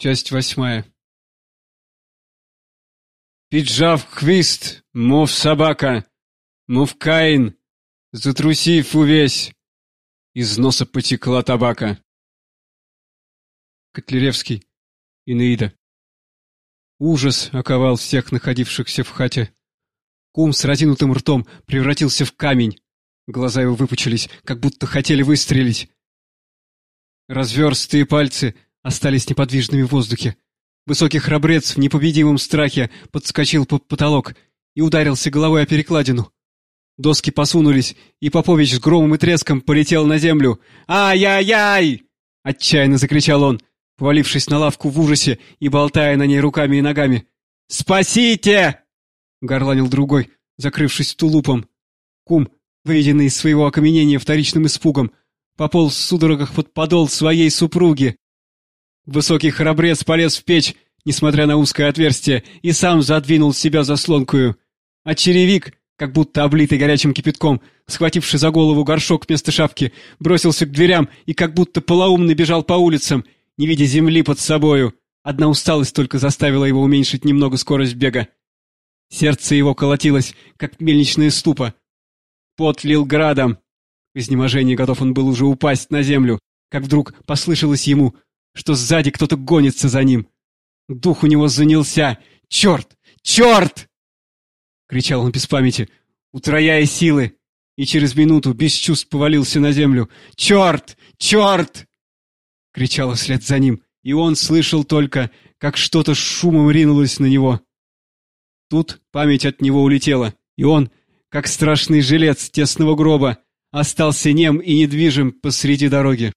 Часть восьмая. Піджав хвіст, мов собака, мов Каин, затрусив увесь, из носа потекла табака. Котляревский. Инеида. Ужас оковал всех находившихся в хате. Кум с разинутым ртом превратился в камень. Глаза его выпучились, как будто хотели выстрелить. Разверстые пальцы — остались неподвижными в воздухе. Высокий храбрец в непобедимом страхе подскочил под потолок и ударился головой о перекладину. Доски посунулись, и Попович с громом и треском полетел на землю. «Ай-яй-яй!» — отчаянно закричал он, повалившись на лавку в ужасе и болтая на ней руками и ногами. «Спасите!» — горланил другой, закрывшись тулупом. Кум, выведенный из своего окаменения вторичным испугом, пополз в судорогах под подол своей супруги. Высокий храбрец полез в печь, несмотря на узкое отверстие, и сам задвинул себя заслонкую. А черевик, как будто облитый горячим кипятком, схвативший за голову горшок вместо шапки, бросился к дверям и как будто полоумный бежал по улицам, не видя земли под собою. Одна усталость только заставила его уменьшить немного скорость бега. Сердце его колотилось, как мельничная ступа. Пот лил градом. В изнеможении готов он был уже упасть на землю, как вдруг послышалось ему — что сзади кто-то гонится за ним. Дух у него занялся. «Черт! Черт!» Кричал он без памяти, утрояя силы, и через минуту без чувств повалился на землю. «Черт! Черт!» Кричала вслед за ним, и он слышал только, как что-то шумом ринулось на него. Тут память от него улетела, и он, как страшный жилец тесного гроба, остался нем и недвижим посреди дороги.